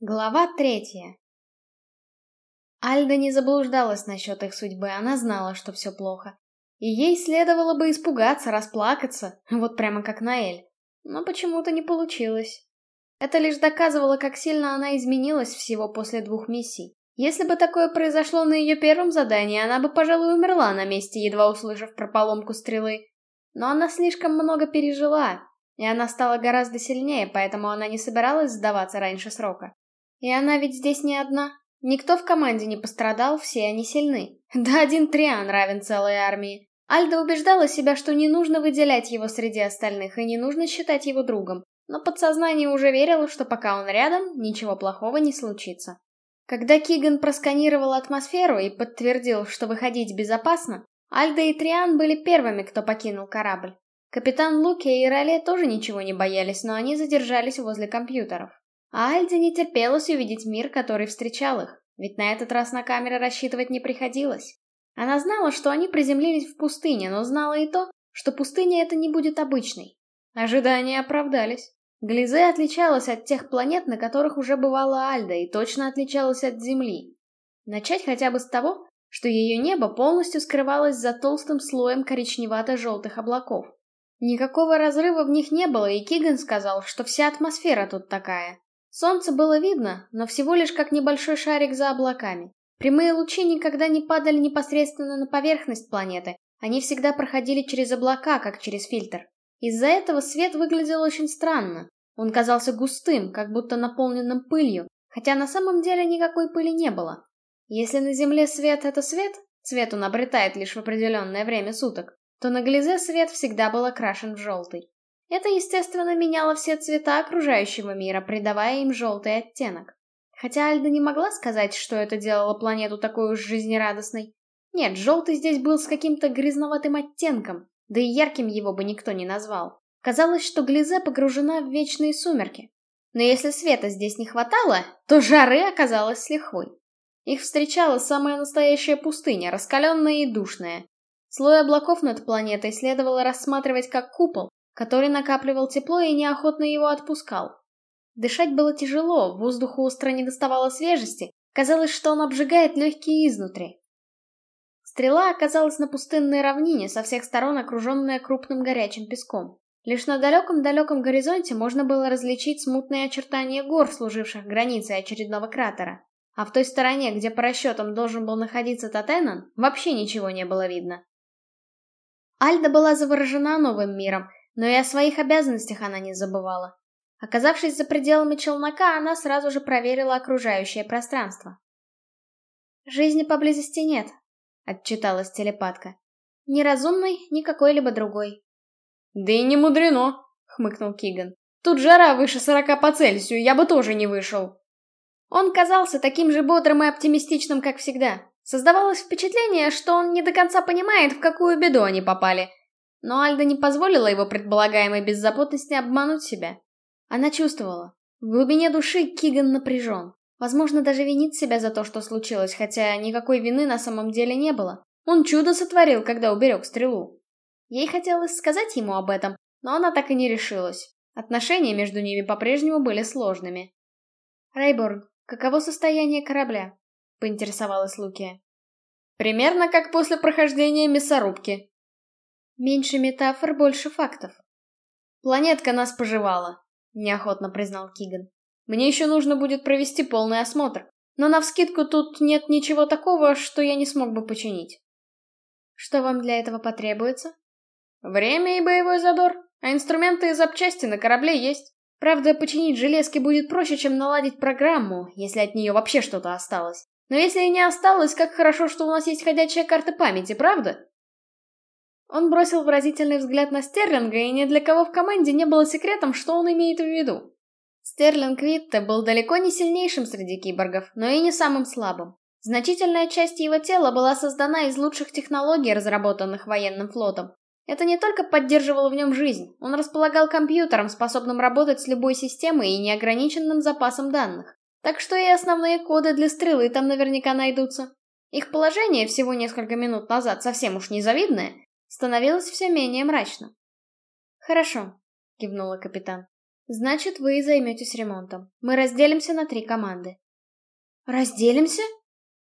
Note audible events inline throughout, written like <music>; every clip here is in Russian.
Глава третья. Альда не заблуждалась насчет их судьбы, она знала, что все плохо. И ей следовало бы испугаться, расплакаться, вот прямо как Наэль. Но почему-то не получилось. Это лишь доказывало, как сильно она изменилась всего после двух миссий. Если бы такое произошло на ее первом задании, она бы, пожалуй, умерла на месте, едва услышав про поломку стрелы. Но она слишком много пережила, и она стала гораздо сильнее, поэтому она не собиралась сдаваться раньше срока. И она ведь здесь не одна. Никто в команде не пострадал, все они сильны. Да один Триан равен целой армии. Альда убеждала себя, что не нужно выделять его среди остальных и не нужно считать его другом, но подсознание уже верило, что пока он рядом, ничего плохого не случится. Когда Киган просканировал атмосферу и подтвердил, что выходить безопасно, Альда и Триан были первыми, кто покинул корабль. Капитан Луки и Роле тоже ничего не боялись, но они задержались возле компьютеров. А Альде не терпелось увидеть мир, который встречал их, ведь на этот раз на камеры рассчитывать не приходилось. Она знала, что они приземлились в пустыне, но знала и то, что пустыня это не будет обычной. Ожидания оправдались. Глизе отличалась от тех планет, на которых уже бывала Альда, и точно отличалась от Земли. Начать хотя бы с того, что ее небо полностью скрывалось за толстым слоем коричневато-желтых облаков. Никакого разрыва в них не было, и Киган сказал, что вся атмосфера тут такая. Солнце было видно, но всего лишь как небольшой шарик за облаками. Прямые лучи никогда не падали непосредственно на поверхность планеты, они всегда проходили через облака, как через фильтр. Из-за этого свет выглядел очень странно. Он казался густым, как будто наполненным пылью, хотя на самом деле никакой пыли не было. Если на Земле свет — это свет, цвет он обретает лишь в определенное время суток, то на Глизе свет всегда был окрашен в желтый. Это, естественно, меняло все цвета окружающего мира, придавая им желтый оттенок. Хотя Альда не могла сказать, что это делало планету такой уж жизнерадостной. Нет, желтый здесь был с каким-то грязноватым оттенком, да и ярким его бы никто не назвал. Казалось, что Глизе погружена в вечные сумерки. Но если света здесь не хватало, то жары оказалось с лихвой. Их встречала самая настоящая пустыня, раскаленная и душная. Слой облаков над планетой следовало рассматривать как купол, который накапливал тепло и неохотно его отпускал. Дышать было тяжело, воздуху остро не доставало свежести, казалось, что он обжигает легкие изнутри. Стрела оказалась на пустынной равнине, со всех сторон окруженная крупным горячим песком. Лишь на далеком-далеком горизонте можно было различить смутные очертания гор, служивших границей очередного кратера. А в той стороне, где по расчетам должен был находиться Татенан, вообще ничего не было видно. Альда была заворожена новым миром, но и о своих обязанностях она не забывала. Оказавшись за пределами челнока, она сразу же проверила окружающее пространство. «Жизни поблизости нет», — отчиталась телепатка. «Ни разумной, ни какой-либо другой». «Да и не мудрено», — хмыкнул Киган. «Тут жара выше сорока по Цельсию, я бы тоже не вышел». Он казался таким же бодрым и оптимистичным, как всегда. Создавалось впечатление, что он не до конца понимает, в какую беду они попали, но Альда не позволила его предполагаемой беззаботности обмануть себя. Она чувствовала. В глубине души Киган напряжен. Возможно, даже винит себя за то, что случилось, хотя никакой вины на самом деле не было. Он чудо сотворил, когда уберег стрелу. Ей хотелось сказать ему об этом, но она так и не решилась. Отношения между ними по-прежнему были сложными. «Рейборн, каково состояние корабля?» — поинтересовалась Лукия. «Примерно как после прохождения мясорубки», Меньше метафор, больше фактов. Планетка нас пожевала, неохотно признал Киган. Мне еще нужно будет провести полный осмотр, но навскидку тут нет ничего такого, что я не смог бы починить. Что вам для этого потребуется? Время и боевой задор, а инструменты и запчасти на корабле есть. Правда, починить железки будет проще, чем наладить программу, если от нее вообще что-то осталось. Но если и не осталось, как хорошо, что у нас есть ходячая карта памяти, правда? Он бросил выразительный взгляд на Стерлинга, и ни для кого в команде не было секретом, что он имеет в виду. Стерлинг Витте был далеко не сильнейшим среди киборгов, но и не самым слабым. Значительная часть его тела была создана из лучших технологий, разработанных военным флотом. Это не только поддерживало в нем жизнь, он располагал компьютером, способным работать с любой системой и неограниченным запасом данных. Так что и основные коды для стрелы там наверняка найдутся. Их положение всего несколько минут назад совсем уж незавидное, становилось все менее мрачно. «Хорошо», — кивнула капитан. Значит, вы и займетесь ремонтом. Мы разделимся на три команды. Разделимся?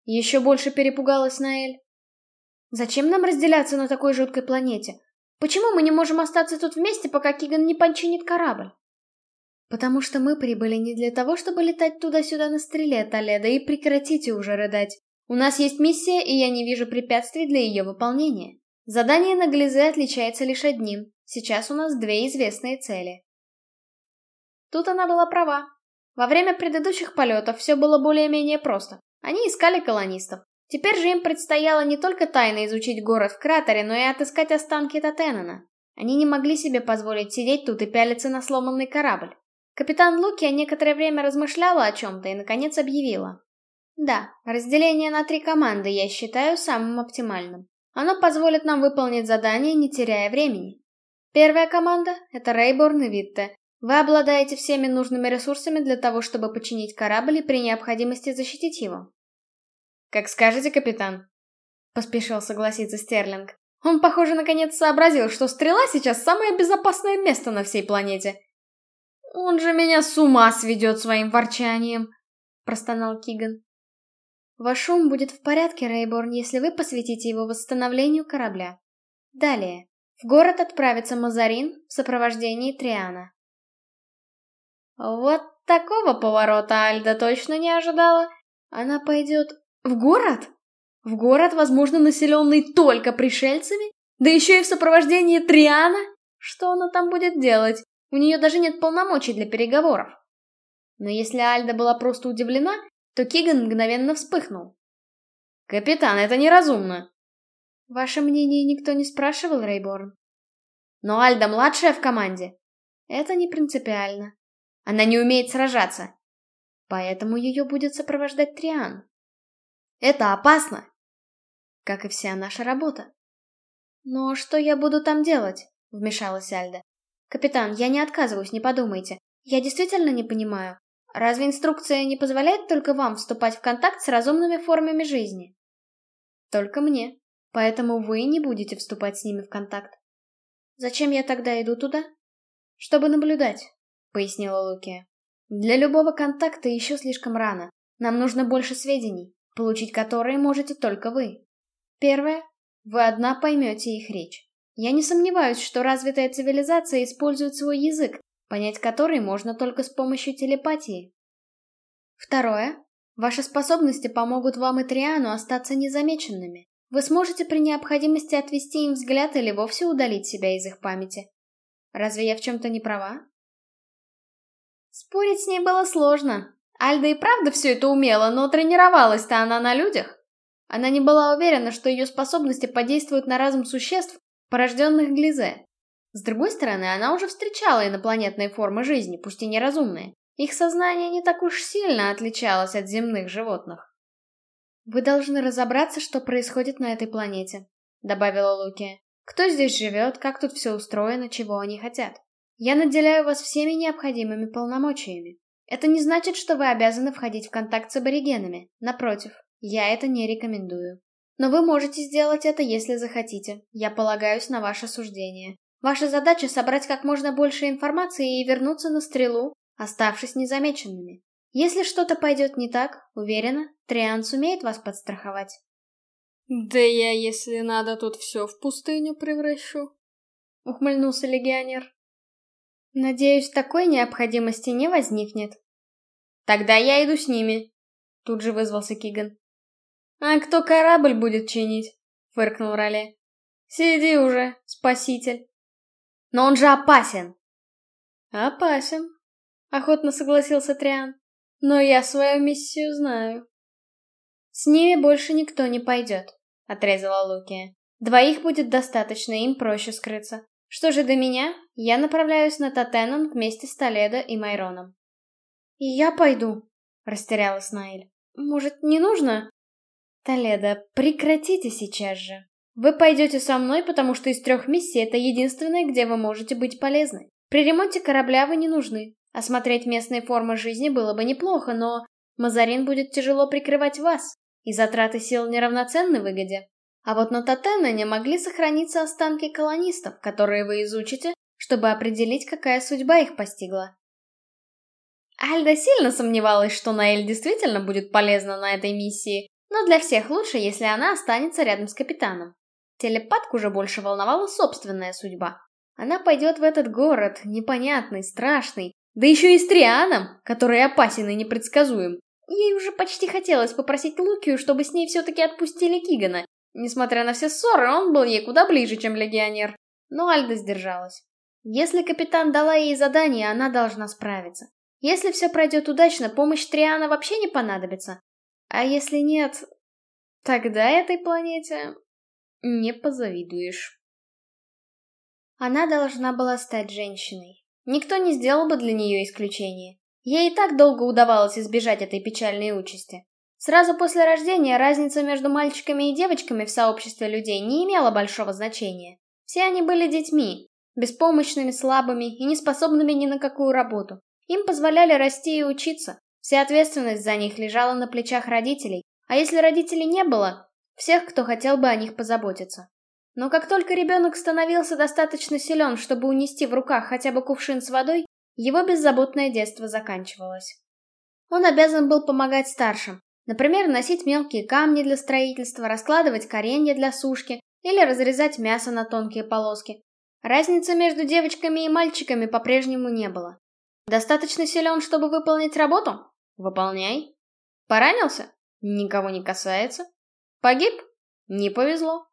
Еще больше перепугалась Наэль. Зачем нам разделяться на такой жуткой планете? Почему мы не можем остаться тут вместе, пока Киган не починит корабль? Потому что мы прибыли не для того, чтобы летать туда-сюда на стреле, Толедо, и прекратите уже рыдать. У нас есть миссия, и я не вижу препятствий для ее выполнения. Задание на Глизе отличается лишь одним. Сейчас у нас две известные цели. Тут она была права. Во время предыдущих полетов все было более-менее просто. Они искали колонистов. Теперь же им предстояло не только тайно изучить город в кратере, но и отыскать останки Татенена. Они не могли себе позволить сидеть тут и пялиться на сломанный корабль. Капитан Лукия некоторое время размышляла о чем-то и, наконец, объявила. Да, разделение на три команды я считаю самым оптимальным. Оно позволит нам выполнить задание, не теряя времени. Первая команда — это Рейборн и Витте. Вы обладаете всеми нужными ресурсами для того, чтобы починить корабль и при необходимости защитить его. «Как скажете, капитан», — поспешил согласиться Стерлинг. Он, похоже, наконец сообразил, что стрела сейчас самое безопасное место на всей планете. «Он же меня с ума сведет своим ворчанием», — простонал Киган. Ваш ум будет в порядке, Рейборн, если вы посвятите его восстановлению корабля. Далее. В город отправится Мазарин в сопровождении Триана. Вот такого поворота Альда точно не ожидала. Она пойдет в город? В город, возможно, населенный только пришельцами? Да еще и в сопровождении Триана? Что она там будет делать? У нее даже нет полномочий для переговоров. Но если Альда была просто удивлена, то Киган мгновенно вспыхнул. «Капитан, это неразумно!» «Ваше мнение никто не спрашивал, Рейборн?» «Но Альда младшая в команде!» «Это не принципиально. Она не умеет сражаться!» «Поэтому ее будет сопровождать Триан». «Это опасно!» «Как и вся наша работа». «Но что я буду там делать?» — вмешалась Альда. «Капитан, я не отказываюсь, не подумайте. Я действительно не понимаю. Разве инструкция не позволяет только вам вступать в контакт с разумными формами жизни? Только мне. Поэтому вы не будете вступать с ними в контакт. Зачем я тогда иду туда? Чтобы наблюдать, пояснила Лукия. Для любого контакта еще слишком рано. Нам нужно больше сведений, получить которые можете только вы. Первое. Вы одна поймете их речь. Я не сомневаюсь, что развитая цивилизация использует свой язык, понять который можно только с помощью телепатии. Второе. Ваши способности помогут вам и Триану остаться незамеченными. Вы сможете при необходимости отвести им взгляд или вовсе удалить себя из их памяти. Разве я в чем-то не права? Спорить с ней было сложно. Альда и правда все это умела, но тренировалась-то она на людях. Она не была уверена, что ее способности подействуют на разум существ, порожденных Глизе. С другой стороны, она уже встречала инопланетные формы жизни, пусть и неразумные. Их сознание не так уж сильно отличалось от земных животных. «Вы должны разобраться, что происходит на этой планете», — добавила Лукия. «Кто здесь живет, как тут все устроено, чего они хотят. Я наделяю вас всеми необходимыми полномочиями. Это не значит, что вы обязаны входить в контакт с аборигенами. Напротив, я это не рекомендую. Но вы можете сделать это, если захотите. Я полагаюсь на ваше суждение. Ваша задача собрать как можно больше информации и вернуться на стрелу, оставшись незамеченными. Если что-то пойдет не так, уверена, Триан сумеет вас подстраховать. «Да я, если надо, тут все в пустыню превращу», — ухмыльнулся легионер. «Надеюсь, такой необходимости не возникнет». «Тогда я иду с ними», — тут же вызвался Киган. «А кто корабль будет чинить?» — фыркнул Роле. «Сиди уже, спаситель». Но он же опасен. Опасен, охотно согласился Триан. Но я свою миссию знаю. С ними больше никто не пойдет, отрезала Лукия. Двоих будет достаточно, им проще скрыться. Что же до меня, я направляюсь на Татенон вместе с Толедо и Майроном. И я пойду, растерялась Наиль. Может, не нужно? Толедо, прекратите сейчас же. Вы пойдете со мной, потому что из трех миссий это единственное, где вы можете быть полезны. При ремонте корабля вы не нужны. Осмотреть местные формы жизни было бы неплохо, но Мазарин будет тяжело прикрывать вас, и затраты сил неравноценны выгоде. А вот на Татене могли сохраниться останки колонистов, которые вы изучите, чтобы определить, какая судьба их постигла. Альда сильно сомневалась, что Наэль действительно будет полезна на этой миссии, но для всех лучше, если она останется рядом с капитаном. Телепатку уже больше волновала собственная судьба. Она пойдет в этот город, непонятный, страшный, да еще и с Трианом, который опасен и непредсказуем. Ей уже почти хотелось попросить Лукию, чтобы с ней все-таки отпустили Кигана. Несмотря на все ссоры, он был ей куда ближе, чем легионер. Но Альда сдержалась. Если капитан дала ей задание, она должна справиться. Если все пройдет удачно, помощь Триана вообще не понадобится. А если нет, тогда этой планете не позавидуешь. Она должна была стать женщиной. Никто не сделал бы для нее исключения. Ей и так долго удавалось избежать этой печальной участи. Сразу после рождения разница между мальчиками и девочками в сообществе людей не имела большого значения. Все они были детьми, беспомощными, слабыми и неспособными ни на какую работу. Им позволяли расти и учиться. Вся ответственность за них лежала на плечах родителей, а если родителей не было, всех, кто хотел бы о них позаботиться. Но как только ребенок становился достаточно силен, чтобы унести в руках хотя бы кувшин с водой, его беззаботное детство заканчивалось. Он обязан был помогать старшим, например, носить мелкие камни для строительства, раскладывать коренья для сушки или разрезать мясо на тонкие полоски. Разницы между девочками и мальчиками по-прежнему не было. Достаточно силен, чтобы выполнить работу? Выполняй. Поранился? Никого не касается. Погиб? Не повезло.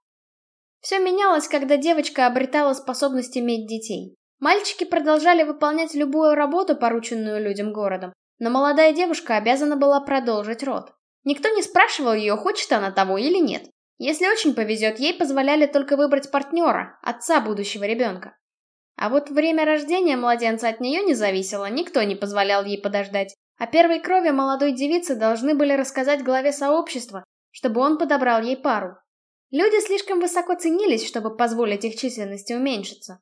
Все менялось, когда девочка обретала способность иметь детей. Мальчики продолжали выполнять любую работу, порученную людям городом, но молодая девушка обязана была продолжить род. Никто не спрашивал ее, хочет она того или нет. Если очень повезет, ей позволяли только выбрать партнера, отца будущего ребенка. А вот время рождения младенца от нее не зависело, никто не позволял ей подождать. О первой крови молодой девицы должны были рассказать главе сообщества, чтобы он подобрал ей пару. Люди слишком высоко ценились, чтобы позволить их численности уменьшиться.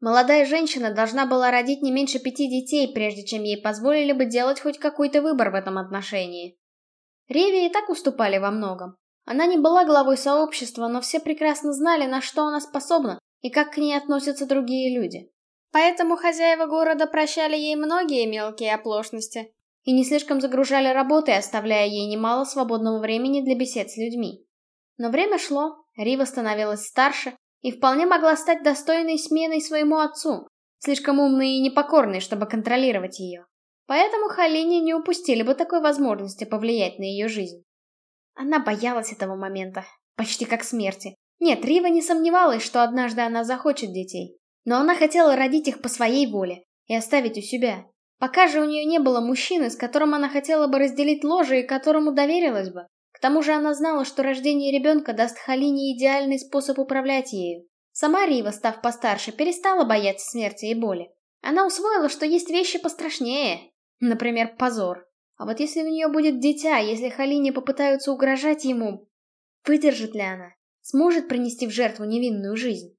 Молодая женщина должна была родить не меньше пяти детей, прежде чем ей позволили бы делать хоть какой-то выбор в этом отношении. Реви и так уступали во многом. Она не была главой сообщества, но все прекрасно знали, на что она способна, и как к ней относятся другие люди. Поэтому хозяева города прощали ей многие мелкие оплошности и не слишком загружали работой, оставляя ей немало свободного времени для бесед с людьми. Но время шло, Рива становилась старше и вполне могла стать достойной сменой своему отцу, слишком умной и непокорной, чтобы контролировать ее. Поэтому Халине не упустили бы такой возможности повлиять на ее жизнь. Она боялась этого момента, почти как смерти, нет, Рива не сомневалась, что однажды она захочет детей. Но она хотела родить их по своей воле и оставить у себя. Пока же у нее не было мужчины, с которым она хотела бы разделить ложе и которому доверилась бы. К тому же она знала, что рождение ребенка даст Халине идеальный способ управлять ею. Сама Рива, став постарше, перестала бояться смерти и боли. Она усвоила, что есть вещи пострашнее. Например, позор. А вот если у нее будет дитя, если Халине попытаются угрожать ему, выдержит ли она? Сможет принести в жертву невинную жизнь?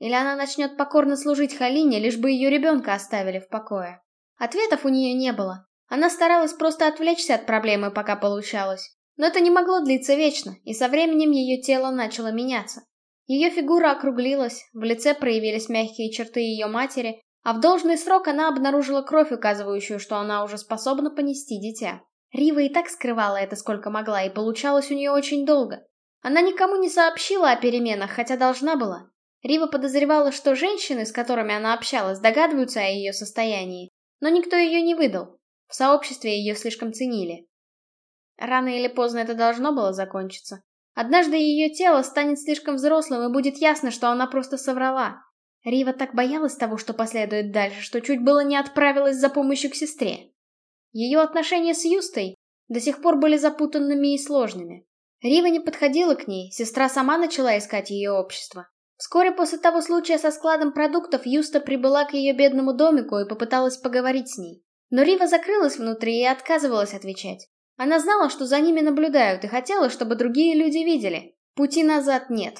Или она начнет покорно служить Халине, лишь бы ее ребенка оставили в покое? Ответов у нее не было. Она старалась просто отвлечься от проблемы, пока получалось. Но это не могло длиться вечно, и со временем ее тело начало меняться. Ее фигура округлилась, в лице проявились мягкие черты ее матери, а в должный срок она обнаружила кровь, указывающую, что она уже способна понести дитя. Рива и так скрывала это сколько могла, и получалось у нее очень долго. Она никому не сообщила о переменах, хотя должна была. Рива подозревала, что женщины, с которыми она общалась, догадываются о ее состоянии, но никто ее не выдал. В сообществе ее слишком ценили. Рано или поздно это должно было закончиться. Однажды ее тело станет слишком взрослым, и будет ясно, что она просто соврала. Рива так боялась того, что последует дальше, что чуть было не отправилась за помощью к сестре. Ее отношения с Юстой до сих пор были запутанными и сложными. Рива не подходила к ней, сестра сама начала искать ее общество. Вскоре после того случая со складом продуктов Юста прибыла к ее бедному домику и попыталась поговорить с ней. Но Рива закрылась внутри и отказывалась отвечать. Она знала, что за ними наблюдают, и хотела, чтобы другие люди видели. Пути назад нет.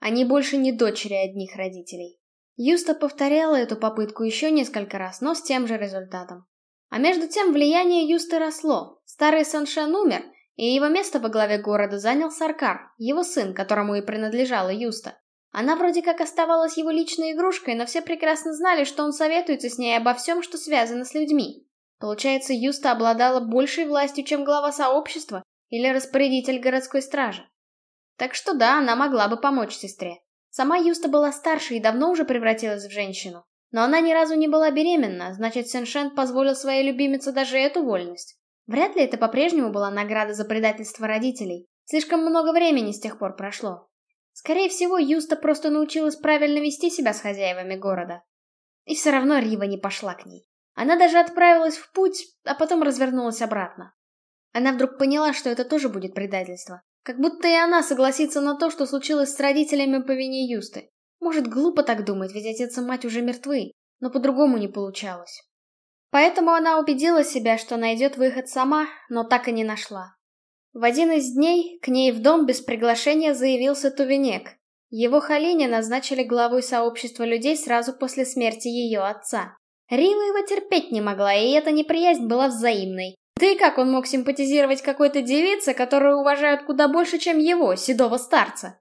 Они больше не дочери одних родителей. Юста повторяла эту попытку еще несколько раз, но с тем же результатом. А между тем влияние Юсты росло. Старый Саншен умер, и его место во главе города занял Саркар, его сын, которому и принадлежала Юста. Она вроде как оставалась его личной игрушкой, но все прекрасно знали, что он советуется с ней обо всем, что связано с людьми. Получается, Юста обладала большей властью, чем глава сообщества или распорядитель городской стражи. Так что да, она могла бы помочь сестре. Сама Юста была старше и давно уже превратилась в женщину. Но она ни разу не была беременна, значит, Сеншен позволил своей любимице даже эту вольность. Вряд ли это по-прежнему была награда за предательство родителей. Слишком много времени с тех пор прошло. Скорее всего, Юста просто научилась правильно вести себя с хозяевами города. И все равно Рива не пошла к ней. Она даже отправилась в путь, а потом развернулась обратно. Она вдруг поняла, что это тоже будет предательство. Как будто и она согласится на то, что случилось с родителями по вине Юсты. Может, глупо так думать, ведь отец и мать уже мертвы, но по-другому не получалось. Поэтому она убедила себя, что найдет выход сама, но так и не нашла. В один из дней к ней в дом без приглашения заявился Тувенек. Его Халине назначили главой сообщества людей сразу после смерти ее отца. Рива его терпеть не могла, и эта неприязнь была взаимной. Да и как он мог симпатизировать какой-то девице, которую уважают куда больше, чем его, седого старца?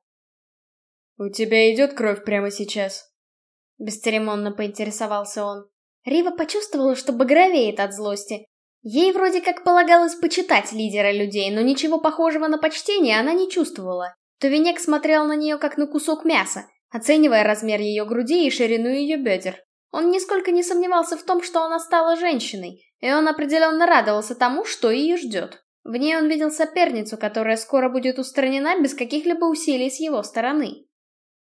«У тебя идет кровь прямо сейчас?» Бесцеремонно поинтересовался он. Рива почувствовала, что багровеет от злости. Ей вроде как полагалось почитать лидера людей, но ничего похожего на почтение она не чувствовала. Тувенек смотрел на нее как на кусок мяса, оценивая размер ее груди и ширину ее бедер. Он нисколько не сомневался в том, что она стала женщиной, и он определенно радовался тому, что ее ждет. В ней он видел соперницу, которая скоро будет устранена без каких-либо усилий с его стороны.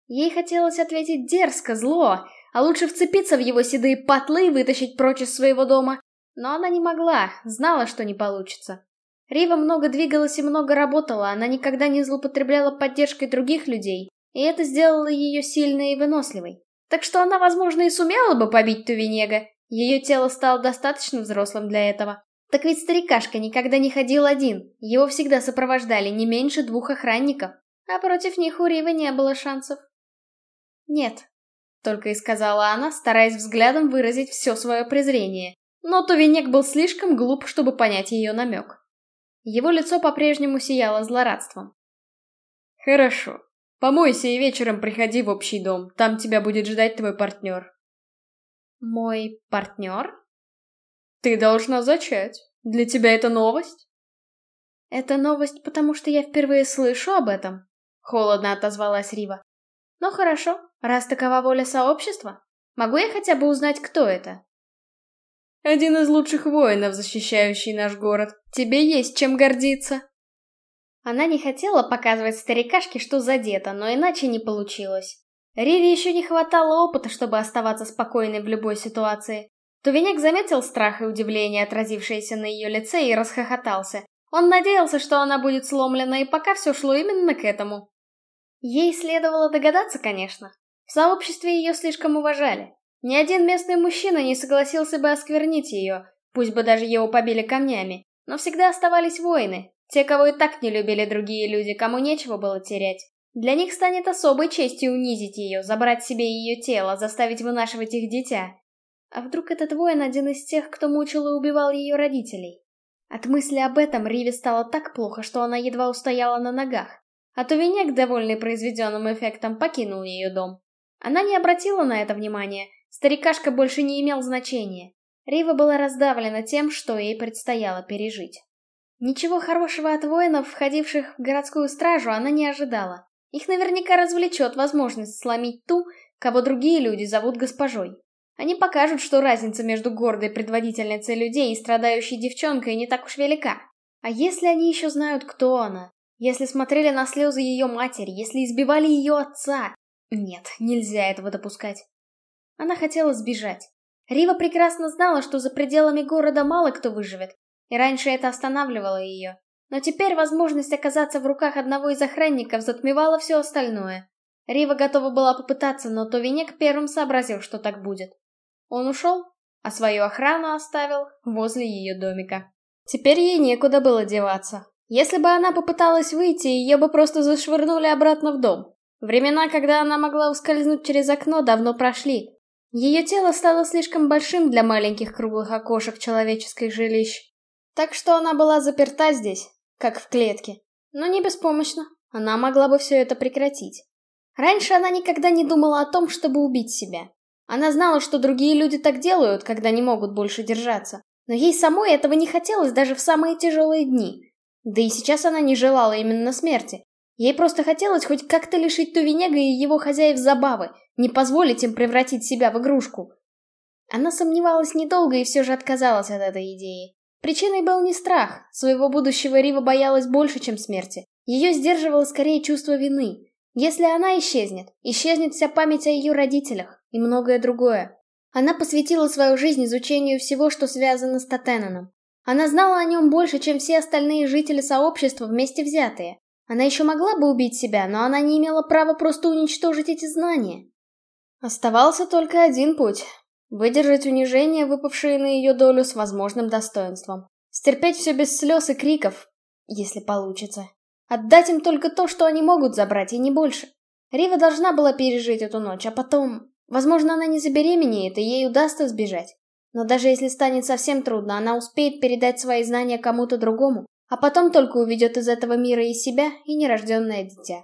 Ей хотелось ответить дерзко, зло, а лучше вцепиться в его седые потлы и вытащить прочь из своего дома. Но она не могла, знала, что не получится. Рива много двигалась и много работала, она никогда не злоупотребляла поддержкой других людей, и это сделало ее сильной и выносливой. Так что она, возможно, и сумела бы побить Тувенега, ее тело стало достаточно взрослым для этого. Так ведь старикашка никогда не ходил один, его всегда сопровождали не меньше двух охранников, а против них у Ривы не было шансов. «Нет», — только и сказала она, стараясь взглядом выразить все свое презрение. Но Тувенек был слишком глуп, чтобы понять ее намек. Его лицо по-прежнему сияло злорадством. «Хорошо. Помойся и вечером приходи в общий дом, там тебя будет ждать твой партнер». «Мой партнер?» «Ты должна зачать. Для тебя это новость?» «Это новость, потому что я впервые слышу об этом», — холодно отозвалась Рива. «Ну хорошо, Раз такова воля сообщества, могу я хотя бы узнать, кто это? Один из лучших воинов, защищающий наш город. Тебе есть чем гордиться. Она не хотела показывать старикашке, что задета, но иначе не получилось. Рире еще не хватало опыта, чтобы оставаться спокойной в любой ситуации. Тувенек заметил страх и удивление, отразившееся на ее лице, и расхохотался. Он надеялся, что она будет сломлена, и пока все шло именно к этому. Ей следовало догадаться, конечно. В сообществе ее слишком уважали. Ни один местный мужчина не согласился бы осквернить ее, пусть бы даже его побили камнями. Но всегда оставались воины, те, кого и так не любили другие люди, кому нечего было терять. Для них станет особой честью унизить ее, забрать себе ее тело, заставить вынашивать их дитя. А вдруг этот воин один из тех, кто мучил и убивал ее родителей? От мысли об этом Риве стало так плохо, что она едва устояла на ногах. А Тувенек, довольный произведенным эффектом, покинул ее дом. Она не обратила на это внимания, старикашка больше не имел значения. Рива была раздавлена тем, что ей предстояло пережить. Ничего хорошего от воинов, входивших в городскую стражу, она не ожидала. Их наверняка развлечет возможность сломить ту, кого другие люди зовут госпожой. Они покажут, что разница между гордой предводительницей людей и страдающей девчонкой не так уж велика. А если они еще знают, кто она? Если смотрели на слезы ее матери, если избивали ее отца, нет, нельзя этого допускать. Она хотела сбежать. Рива прекрасно знала, что за пределами города мало кто выживет, и раньше это останавливало ее. Но теперь возможность оказаться в руках одного из охранников затмевала все остальное. Рива готова была попытаться, но Товинек первым сообразил, что так будет. Он ушел, а свою охрану оставил возле ее домика. Теперь ей некуда было деваться. Если бы она попыталась выйти, ее бы просто зашвырнули обратно в дом. Времена, когда она могла ускользнуть через окно, давно прошли. Ее тело стало слишком большим для маленьких круглых окошек человеческих жилищ. Так что она была заперта здесь, как в клетке. Но не беспомощно. Она могла бы все это прекратить. Раньше она никогда не думала о том, чтобы убить себя. Она знала, что другие люди так делают, когда не могут больше держаться. Но ей самой этого не хотелось даже в самые тяжелые дни. Да и сейчас она не желала именно смерти. Ей просто хотелось хоть как-то лишить Тувенега и его хозяев забавы, не позволить им превратить себя в игрушку. Она сомневалась недолго и все же отказалась от этой идеи. Причиной был не страх, своего будущего Рива боялась больше, чем смерти. Ее сдерживало скорее чувство вины. Если она исчезнет, исчезнет вся память о ее родителях и многое другое. Она посвятила свою жизнь изучению всего, что связано с Татенаном. Она знала о нем больше, чем все остальные жители сообщества вместе взятые. Она еще могла бы убить себя, но она не имела права просто уничтожить эти знания. Оставался только один путь Выдержать унижение, выпавшее на ее долю, с возможным достоинством. Стерпеть все без слез и криков, если получится. Отдать им только то, что они могут забрать, и не больше. Рива должна была пережить эту ночь, а потом... Возможно, она не забеременеет, и ей удастся сбежать. Но даже если станет совсем трудно, она успеет передать свои знания кому-то другому, а потом только уведет из этого мира и себя, и нерожденное дитя.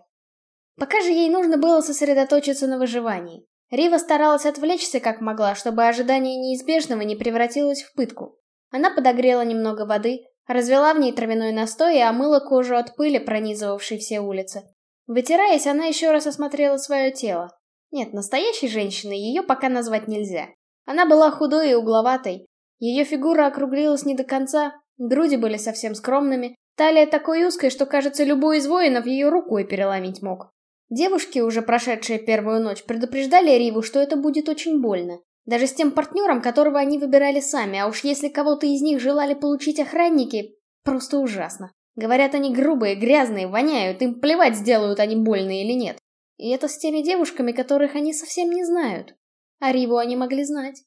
Пока же ей нужно было сосредоточиться на выживании. Рива старалась отвлечься как могла, чтобы ожидание неизбежного не превратилось в пытку. Она подогрела немного воды, развела в ней травяной настой и омыла кожу от пыли, пронизывавшей все улицы. Вытираясь, она еще раз осмотрела свое тело. Нет, настоящей женщиной ее пока назвать нельзя. Она была худой и угловатой. Ее фигура округлилась не до конца, груди были совсем скромными, талия такой узкой, что, кажется, любой из воинов ее рукой переломить мог. Девушки, уже прошедшие первую ночь, предупреждали Риву, что это будет очень больно. Даже с тем партнером, которого они выбирали сами, а уж если кого-то из них желали получить охранники, просто ужасно. Говорят, они грубые, грязные, воняют, им плевать, сделают они больно или нет. И это с теми девушками, которых они совсем не знают. А Риву они могли знать.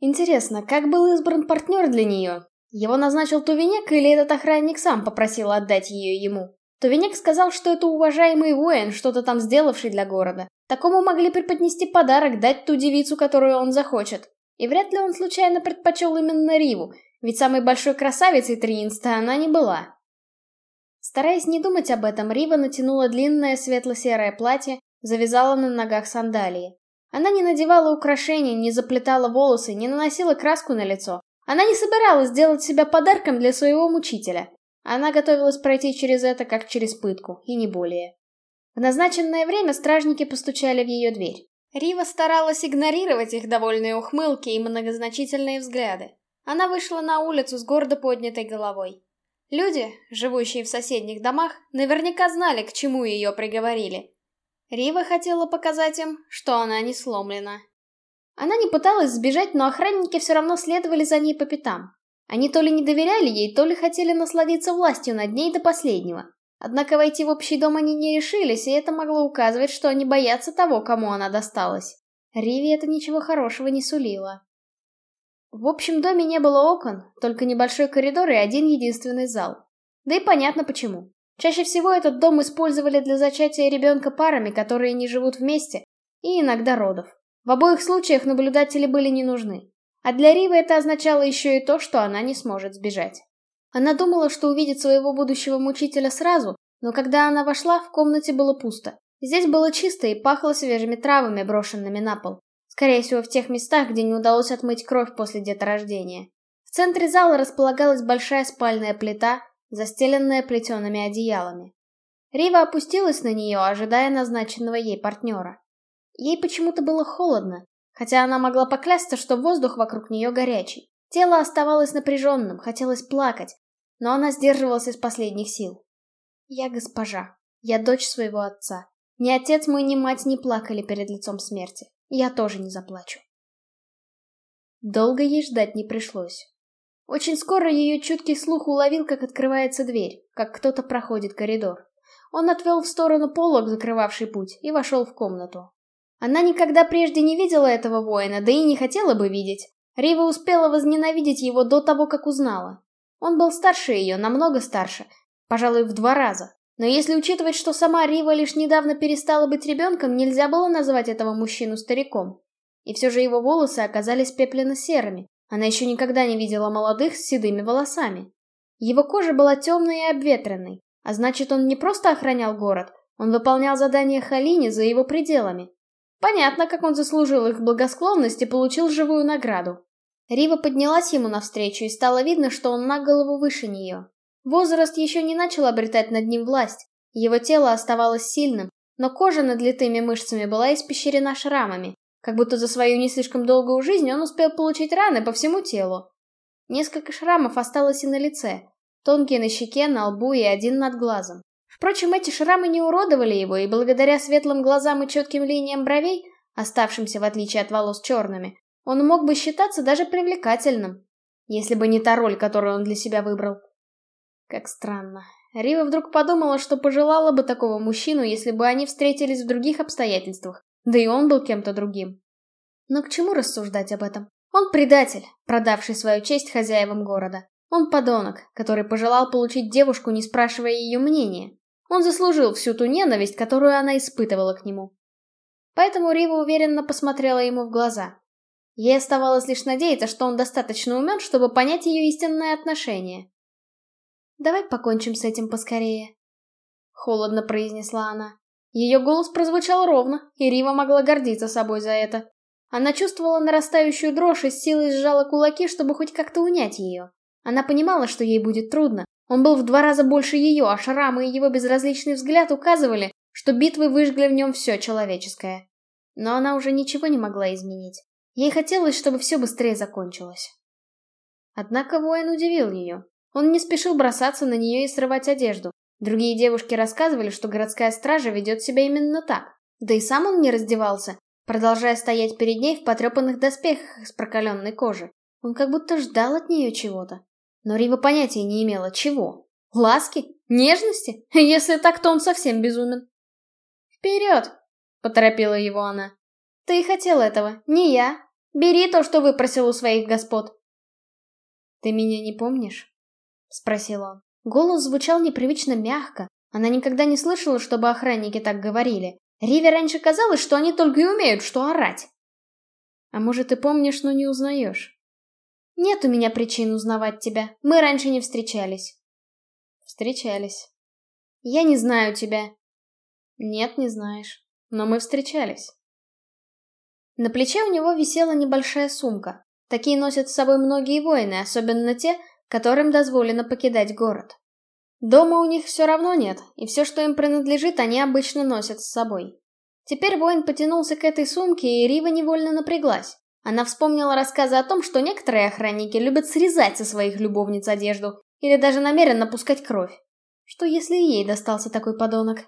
Интересно, как был избран партнер для нее? Его назначил Тувенек или этот охранник сам попросил отдать ее ему? Тувенек сказал, что это уважаемый воин, что-то там сделавший для города. Такому могли преподнести подарок, дать ту девицу, которую он захочет. И вряд ли он случайно предпочел именно Риву, ведь самой большой красавицей Триинста она не была. Стараясь не думать об этом, Рива натянула длинное светло-серое платье, завязала на ногах сандалии. Она не надевала украшений, не заплетала волосы, не наносила краску на лицо. Она не собиралась сделать себя подарком для своего мучителя. Она готовилась пройти через это, как через пытку, и не более. В назначенное время стражники постучали в ее дверь. Рива старалась игнорировать их довольные ухмылки и многозначительные взгляды. Она вышла на улицу с гордо поднятой головой. Люди, живущие в соседних домах, наверняка знали, к чему ее приговорили. Рива хотела показать им, что она не сломлена. Она не пыталась сбежать, но охранники все равно следовали за ней по пятам. Они то ли не доверяли ей, то ли хотели насладиться властью над ней до последнего. Однако войти в общий дом они не решились, и это могло указывать, что они боятся того, кому она досталась. Риви это ничего хорошего не сулило. В общем доме не было окон, только небольшой коридор и один единственный зал. Да и понятно почему. Чаще всего этот дом использовали для зачатия ребенка парами, которые не живут вместе, и иногда родов. В обоих случаях наблюдатели были не нужны. А для Ривы это означало еще и то, что она не сможет сбежать. Она думала, что увидит своего будущего мучителя сразу, но когда она вошла, в комнате было пусто. Здесь было чисто и пахло свежими травами, брошенными на пол. Скорее всего, в тех местах, где не удалось отмыть кровь после деторождения. В центре зала располагалась большая спальная плита, застеленная плетеными одеялами. Рива опустилась на нее, ожидая назначенного ей партнера. Ей почему-то было холодно, Хотя она могла поклясться, что воздух вокруг нее горячий. Тело оставалось напряженным, хотелось плакать, но она сдерживалась из последних сил. «Я госпожа. Я дочь своего отца. Ни отец мой, ни мать не плакали перед лицом смерти. Я тоже не заплачу». Долго ей ждать не пришлось. Очень скоро ее чуткий слух уловил, как открывается дверь, как кто-то проходит коридор. Он отвел в сторону полок, закрывавший путь, и вошел в комнату. Она никогда прежде не видела этого воина, да и не хотела бы видеть. Рива успела возненавидеть его до того, как узнала. Он был старше ее, намного старше, пожалуй, в два раза. Но если учитывать, что сама Рива лишь недавно перестала быть ребенком, нельзя было назвать этого мужчину стариком. И все же его волосы оказались пеплено-серыми. Она еще никогда не видела молодых с седыми волосами. Его кожа была темной и обветренной, а значит, он не просто охранял город, он выполнял задания Халини за его пределами. Понятно, как он заслужил их благосклонность и получил живую награду. Рива поднялась ему навстречу, и стало видно, что он на голову выше нее. Возраст еще не начал обретать над ним власть. Его тело оставалось сильным, но кожа над литыми мышцами была испещрена шрамами, как будто за свою не слишком долгую жизнь он успел получить раны по всему телу. Несколько шрамов осталось и на лице, тонкие на щеке, на лбу и один над глазом. Впрочем, эти шрамы не уродовали его, и благодаря светлым глазам и четким линиям бровей, оставшимся в отличие от волос черными, он мог бы считаться даже привлекательным, если бы не та роль, которую он для себя выбрал. Как странно. Рива вдруг подумала, что пожелала бы такого мужчину, если бы они встретились в других обстоятельствах, да и он был кем-то другим. Но к чему рассуждать об этом? Он предатель, продавший свою честь хозяевам города. Он подонок, который пожелал получить девушку, не спрашивая ее мнения. Он заслужил всю ту ненависть, которую она испытывала к нему. Поэтому Рива уверенно посмотрела ему в глаза. Ей оставалось лишь надеяться, что он достаточно умен, чтобы понять ее истинное отношение. «Давай покончим с этим поскорее», — холодно произнесла она. Ее голос прозвучал ровно, и Рива могла гордиться собой за это. Она чувствовала нарастающую дрожь и с силой сжала кулаки, чтобы хоть как-то унять ее. Она понимала, что ей будет трудно. Он был в два раза больше ее, а шрамы и его безразличный взгляд указывали, что битвы выжгли в нем все человеческое. Но она уже ничего не могла изменить. Ей хотелось, чтобы все быстрее закончилось. Однако воин удивил ее. Он не спешил бросаться на нее и срывать одежду. Другие девушки рассказывали, что городская стража ведет себя именно так. Да и сам он не раздевался, продолжая стоять перед ней в потрепанных доспехах из прокаленной кожи. Он как будто ждал от нее чего-то. Но Рива понятия не имела, чего. Ласки? Нежности? <laughs> Если так, то он совсем безумен. «Вперед!» — поторопила его она. «Ты хотел этого, не я. Бери то, что выпросил у своих господ». «Ты меня не помнишь?» — спросил он. Голос звучал непривычно мягко. Она никогда не слышала, чтобы охранники так говорили. Риве раньше казалось, что они только и умеют, что орать. А может, ты помнишь, но не узнаешь? Нет у меня причин узнавать тебя. Мы раньше не встречались. Встречались. Я не знаю тебя. Нет, не знаешь. Но мы встречались. На плече у него висела небольшая сумка. Такие носят с собой многие воины, особенно те, которым дозволено покидать город. Дома у них все равно нет, и все, что им принадлежит, они обычно носят с собой. Теперь воин потянулся к этой сумке, и Рива невольно напряглась. Она вспомнила рассказы о том, что некоторые охранники любят срезать со своих любовниц одежду, или даже намеренно пускать кровь. Что если ей достался такой подонок?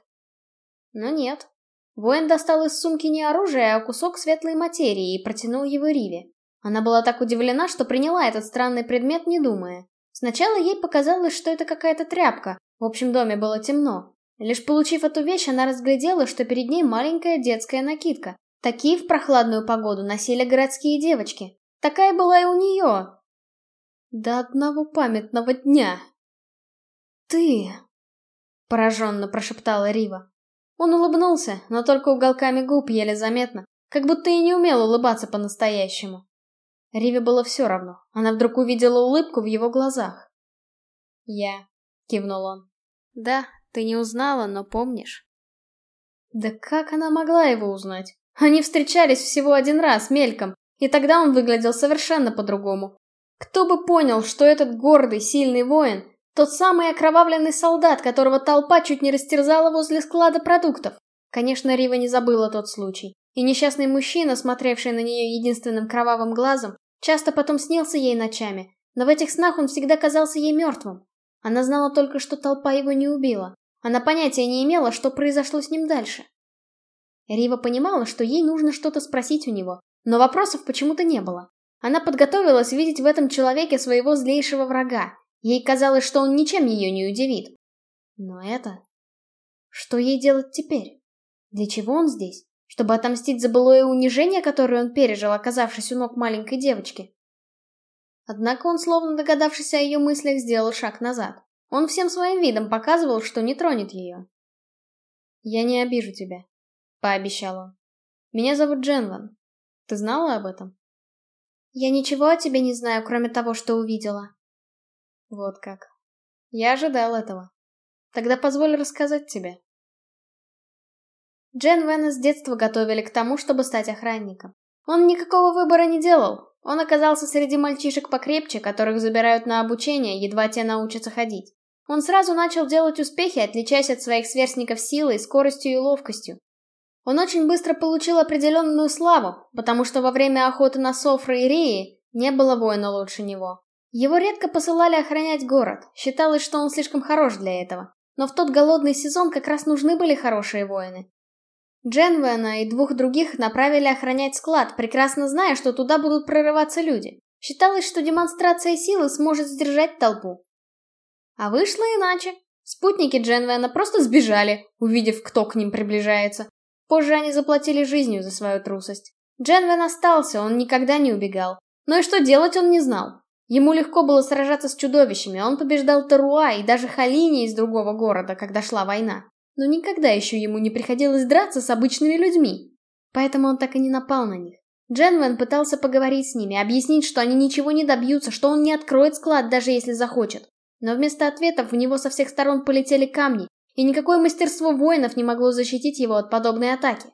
Но нет. Воин достал из сумки не оружие, а кусок светлой материи и протянул его Риве. Она была так удивлена, что приняла этот странный предмет, не думая. Сначала ей показалось, что это какая-то тряпка, в общем доме было темно. Лишь получив эту вещь, она разглядела, что перед ней маленькая детская накидка. Такие в прохладную погоду носили городские девочки. Такая была и у нее. До одного памятного дня. «Ты...» — пораженно прошептала Рива. Он улыбнулся, но только уголками губ еле заметно, как будто и не умел улыбаться по-настоящему. Риве было все равно. Она вдруг увидела улыбку в его глазах. «Я», — кивнул он. «Да, ты не узнала, но помнишь». Да как она могла его узнать? Они встречались всего один раз, мельком, и тогда он выглядел совершенно по-другому. Кто бы понял, что этот гордый, сильный воин — тот самый окровавленный солдат, которого толпа чуть не растерзала возле склада продуктов. Конечно, Рива не забыла тот случай. И несчастный мужчина, смотревший на нее единственным кровавым глазом, Часто потом снился ей ночами, но в этих снах он всегда казался ей мертвым. Она знала только, что толпа его не убила. Она понятия не имела, что произошло с ним дальше. Рива понимала, что ей нужно что-то спросить у него, но вопросов почему-то не было. Она подготовилась видеть в этом человеке своего злейшего врага. Ей казалось, что он ничем ее не удивит. Но это... Что ей делать теперь? Для чего он здесь? Чтобы отомстить за былое унижение, которое он пережил, оказавшись у ног маленькой девочки. Однако он, словно догадавшись о ее мыслях, сделал шаг назад. Он всем своим видом показывал, что не тронет ее. «Я не обижу тебя», — пообещал он. «Меня зовут Дженлан. Ты знала об этом?» «Я ничего о тебе не знаю, кроме того, что увидела». «Вот как. Я ожидал этого. Тогда позволь рассказать тебе». Джен Вена с детства готовили к тому, чтобы стать охранником. Он никакого выбора не делал. Он оказался среди мальчишек покрепче, которых забирают на обучение, едва те научатся ходить. Он сразу начал делать успехи, отличаясь от своих сверстников силой, скоростью и ловкостью. Он очень быстро получил определенную славу, потому что во время охоты на Софры и Рии не было воина лучше него. Его редко посылали охранять город, считалось, что он слишком хорош для этого. Но в тот голодный сезон как раз нужны были хорошие воины. Дженвена и двух других направили охранять склад, прекрасно зная, что туда будут прорываться люди. Считалось, что демонстрация силы сможет сдержать толпу. А вышло иначе. Спутники Дженвена просто сбежали, увидев, кто к ним приближается. Позже они заплатили жизнью за свою трусость. Дженвен остался, он никогда не убегал. Но и что делать он не знал. Ему легко было сражаться с чудовищами, он побеждал Таруа и даже Халини из другого города, когда шла война. Но никогда еще ему не приходилось драться с обычными людьми. Поэтому он так и не напал на них. Дженвен пытался поговорить с ними, объяснить, что они ничего не добьются, что он не откроет склад, даже если захочет. Но вместо ответов в него со всех сторон полетели камни, и никакое мастерство воинов не могло защитить его от подобной атаки.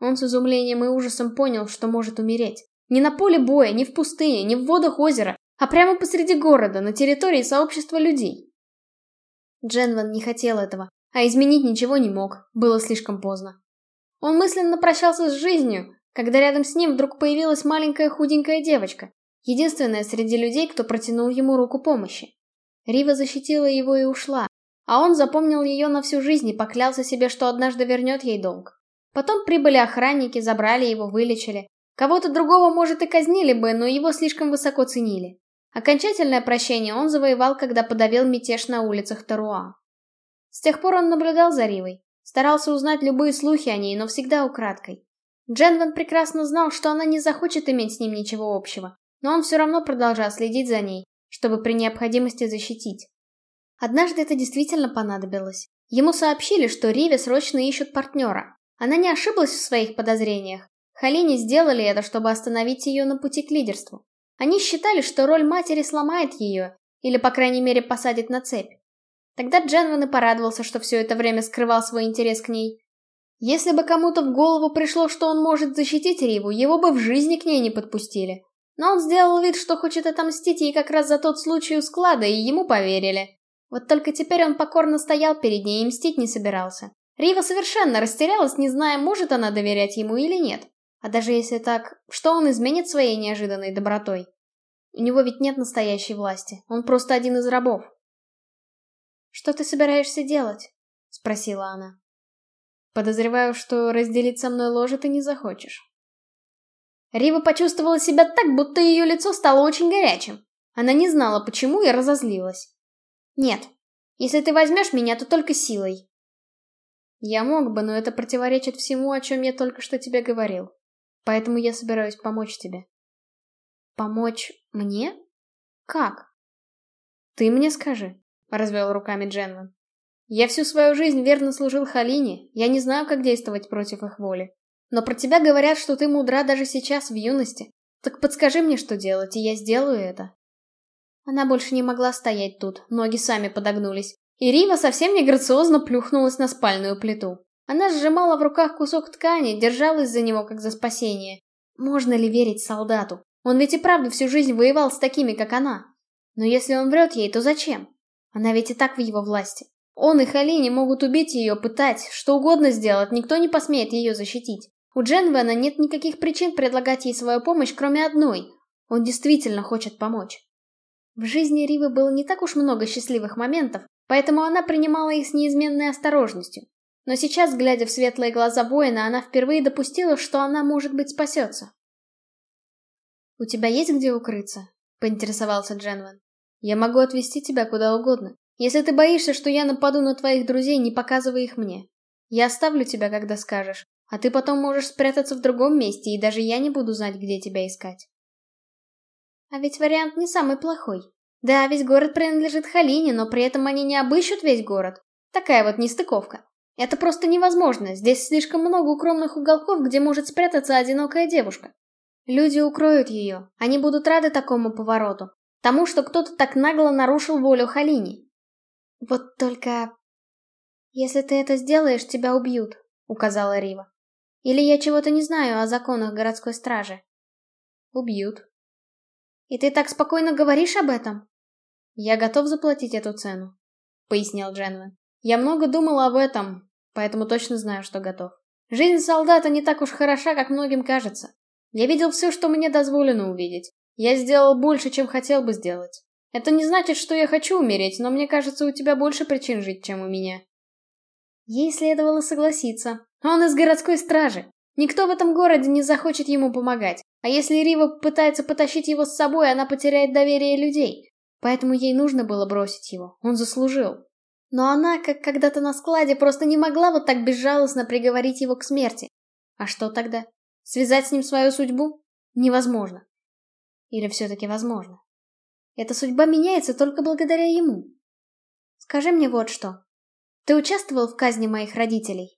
Он с изумлением и ужасом понял, что может умереть. Не на поле боя, не в пустыне, не в водах озера, а прямо посреди города, на территории сообщества людей. Дженван не хотел этого, а изменить ничего не мог, было слишком поздно. Он мысленно прощался с жизнью, когда рядом с ним вдруг появилась маленькая худенькая девочка, единственная среди людей, кто протянул ему руку помощи. Рива защитила его и ушла, а он запомнил ее на всю жизнь и поклялся себе, что однажды вернет ей долг. Потом прибыли охранники, забрали его, вылечили. Кого-то другого, может, и казнили бы, но его слишком высоко ценили. Окончательное прощение он завоевал, когда подавил мятеж на улицах Таруа. С тех пор он наблюдал за Ривой, старался узнать любые слухи о ней, но всегда украдкой. Дженван прекрасно знал, что она не захочет иметь с ним ничего общего, но он все равно продолжал следить за ней, чтобы при необходимости защитить. Однажды это действительно понадобилось. Ему сообщили, что Риве срочно ищут партнера. Она не ошиблась в своих подозрениях. Халини сделали это, чтобы остановить ее на пути к лидерству. Они считали, что роль матери сломает ее, или, по крайней мере, посадит на цепь. Тогда Дженван и порадовался, что все это время скрывал свой интерес к ней. Если бы кому-то в голову пришло, что он может защитить Риву, его бы в жизни к ней не подпустили. Но он сделал вид, что хочет отомстить ей как раз за тот случай у склада, и ему поверили. Вот только теперь он покорно стоял перед ней и мстить не собирался. Рива совершенно растерялась, не зная, может она доверять ему или нет. А даже если так, что он изменит своей неожиданной добротой? У него ведь нет настоящей власти, он просто один из рабов. «Что ты собираешься делать?» — спросила она. «Подозреваю, что разделить со мной ложе ты не захочешь». Рива почувствовала себя так, будто ее лицо стало очень горячим. Она не знала, почему, и разозлилась. Нет. Если ты возьмешь меня, то только силой. Я мог бы, но это противоречит всему, о чем я только что тебе говорил. Поэтому я собираюсь помочь тебе. Помочь мне? Как? Ты мне скажи, развел руками Дженван. Я всю свою жизнь верно служил Халине, я не знаю, как действовать против их воли. Но про тебя говорят, что ты мудра даже сейчас, в юности. Так подскажи мне, что делать, и я сделаю это. Она больше не могла стоять тут, ноги сами подогнулись. И Рива совсем не грациозно плюхнулась на спальную плиту. Она сжимала в руках кусок ткани, держалась за него, как за спасение. Можно ли верить солдату? Он ведь и правда всю жизнь воевал с такими, как она. Но если он врет ей, то зачем? Она ведь и так в его власти. Он и Халини могут убить ее, пытать, что угодно сделать, никто не посмеет ее защитить. У Дженвена нет никаких причин предлагать ей свою помощь, кроме одной. Он действительно хочет помочь. В жизни Ривы было не так уж много счастливых моментов, поэтому она принимала их с неизменной осторожностью. Но сейчас, глядя в светлые глаза воина, она впервые допустила, что она, может быть, спасется. «У тебя есть где укрыться?» — поинтересовался Дженван. «Я могу отвезти тебя куда угодно. Если ты боишься, что я нападу на твоих друзей, не показывай их мне. Я оставлю тебя, когда скажешь, а ты потом можешь спрятаться в другом месте, и даже я не буду знать, где тебя искать». А ведь вариант не самый плохой. Да, весь город принадлежит Халине, но при этом они не обыщут весь город. Такая вот нестыковка. Это просто невозможно, здесь слишком много укромных уголков, где может спрятаться одинокая девушка. Люди укроют ее, они будут рады такому повороту. Тому, что кто-то так нагло нарушил волю Халини. Вот только... Если ты это сделаешь, тебя убьют, указала Рива. Или я чего-то не знаю о законах городской стражи. Убьют, И ты так спокойно говоришь об этом? Я готов заплатить эту цену, пояснил Дженвин. Я много думал об этом, поэтому точно знаю, что готов. Жизнь солдата не так уж хороша, как многим кажется. Я видел все, что мне дозволено увидеть. Я сделал больше, чем хотел бы сделать. Это не значит, что я хочу умереть, но мне кажется, у тебя больше причин жить, чем у меня. Ей следовало согласиться. Он из городской стражи. Никто в этом городе не захочет ему помогать. А если Рива пытается потащить его с собой, она потеряет доверие людей. Поэтому ей нужно было бросить его. Он заслужил. Но она, как когда-то на складе, просто не могла вот так безжалостно приговорить его к смерти. А что тогда? Связать с ним свою судьбу? Невозможно. Или все-таки возможно? Эта судьба меняется только благодаря ему. Скажи мне вот что. Ты участвовал в казни моих родителей?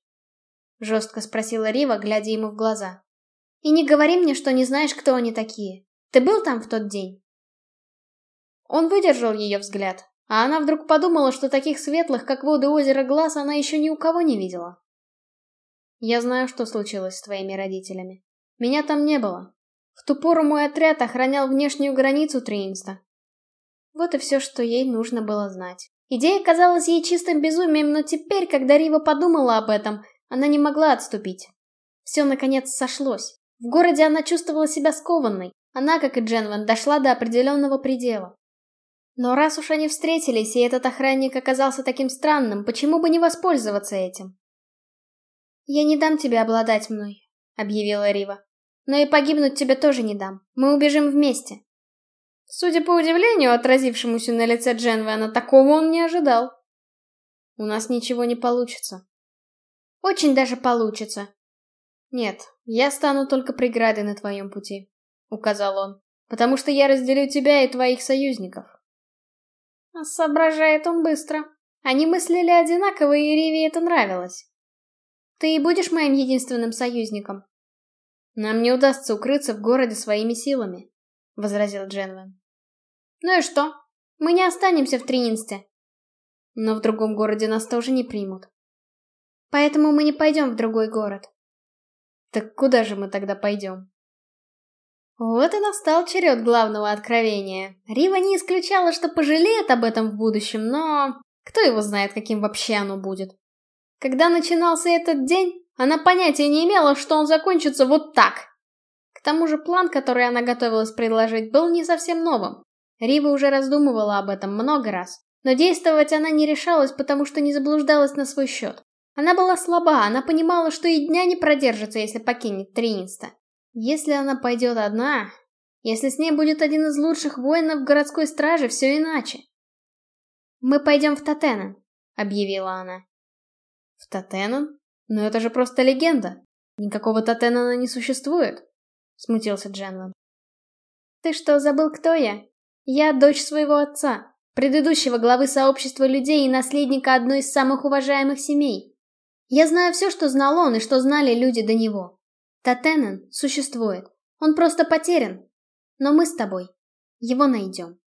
Жестко спросила Рива, глядя ему в глаза. И не говори мне, что не знаешь, кто они такие. Ты был там в тот день? Он выдержал ее взгляд, а она вдруг подумала, что таких светлых, как воды озера глаз, она еще ни у кого не видела. Я знаю, что случилось с твоими родителями. Меня там не было. В ту пору мой отряд охранял внешнюю границу Триинста. Вот и все, что ей нужно было знать. Идея казалась ей чистым безумием, но теперь, когда Рива подумала об этом, она не могла отступить. Все, наконец, сошлось. В городе она чувствовала себя скованной. Она, как и Дженван, дошла до определенного предела. Но раз уж они встретились, и этот охранник оказался таким странным, почему бы не воспользоваться этим? «Я не дам тебе обладать мной», — объявила Рива. «Но и погибнуть тебе тоже не дам. Мы убежим вместе». Судя по удивлению, отразившемуся на лице Дженвена, такого он не ожидал. «У нас ничего не получится». «Очень даже получится». «Нет, я стану только преградой на твоем пути», — указал он. «Потому что я разделю тебя и твоих союзников». А соображает он быстро. Они мыслили одинаково, и Риве это нравилось. Ты и будешь моим единственным союзником. Нам не удастся укрыться в городе своими силами, возразил Дженвин. Ну и что? Мы не останемся в Трининсте. Но в другом городе нас тоже не примут. Поэтому мы не пойдем в другой город. Так куда же мы тогда пойдем? Вот и настал черед главного откровения. Рива не исключала, что пожалеет об этом в будущем, но... Кто его знает, каким вообще оно будет. Когда начинался этот день, она понятия не имела, что он закончится вот так. К тому же план, который она готовилась предложить, был не совсем новым. Рива уже раздумывала об этом много раз. Но действовать она не решалась, потому что не заблуждалась на свой счет. Она была слаба, она понимала, что и дня не продержится, если покинет Трининста. Если она пойдет одна, если с ней будет один из лучших воинов городской стражи, все иначе. «Мы пойдем в Татенен», — объявила она. В Татенен? Но это же просто легенда. Никакого Татенена не существует. Смутился Дженлан. Ты что, забыл, кто я? Я дочь своего отца, предыдущего главы сообщества людей и наследника одной из самых уважаемых семей. Я знаю все, что знал он и что знали люди до него. Татенен существует. Он просто потерян. Но мы с тобой его найдем.